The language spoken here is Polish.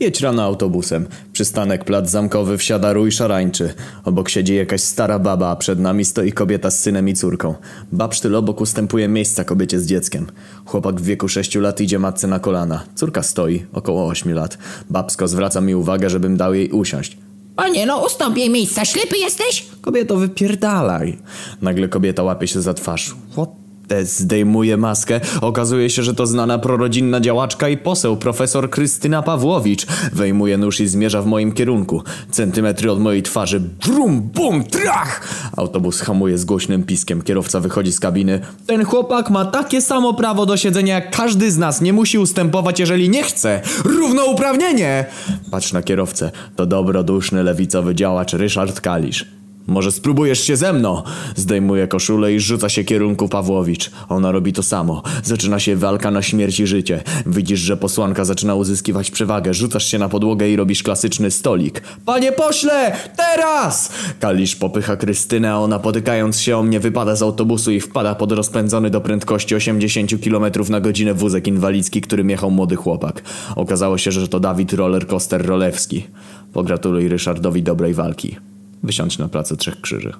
Jedź rano autobusem. Przystanek plac zamkowy wsiada rój szarańczy. Obok siedzi jakaś stara baba, a przed nami stoi kobieta z synem i córką. Babsztyl obok ustępuje miejsca kobiecie z dzieckiem. Chłopak w wieku 6 lat idzie matce na kolana. Córka stoi, około 8 lat. Babsko zwraca mi uwagę, żebym dał jej usiąść. Panie, no ustąp jej miejsca, ślepy jesteś? Kobieto, wypierdalaj. Nagle kobieta łapie się za twarz. What. Zdejmuje maskę. Okazuje się, że to znana prorodzinna działaczka i poseł, profesor Krystyna Pawłowicz. Wejmuje nóż i zmierza w moim kierunku. Centymetry od mojej twarzy. Brum, bum, trach! Autobus hamuje z głośnym piskiem. Kierowca wychodzi z kabiny. Ten chłopak ma takie samo prawo do siedzenia jak każdy z nas. Nie musi ustępować, jeżeli nie chce. Równouprawnienie! Patrz na kierowcę. To dobroduszny lewicowy działacz Ryszard Kalisz. Może spróbujesz się ze mną? Zdejmuje koszulę i rzuca się kierunku Pawłowicz. Ona robi to samo. Zaczyna się walka na śmierć i życie. Widzisz, że posłanka zaczyna uzyskiwać przewagę. Rzucasz się na podłogę i robisz klasyczny stolik. Panie pośle! Teraz! Kalisz popycha Krystynę, a ona potykając się o mnie wypada z autobusu i wpada pod rozpędzony do prędkości 80 km na godzinę wózek inwalidzki, którym jechał młody chłopak. Okazało się, że to Dawid Rollercoaster Rolewski. Pogratuluj Ryszardowi dobrej walki. Wysiądź na placu Trzech Krzyży.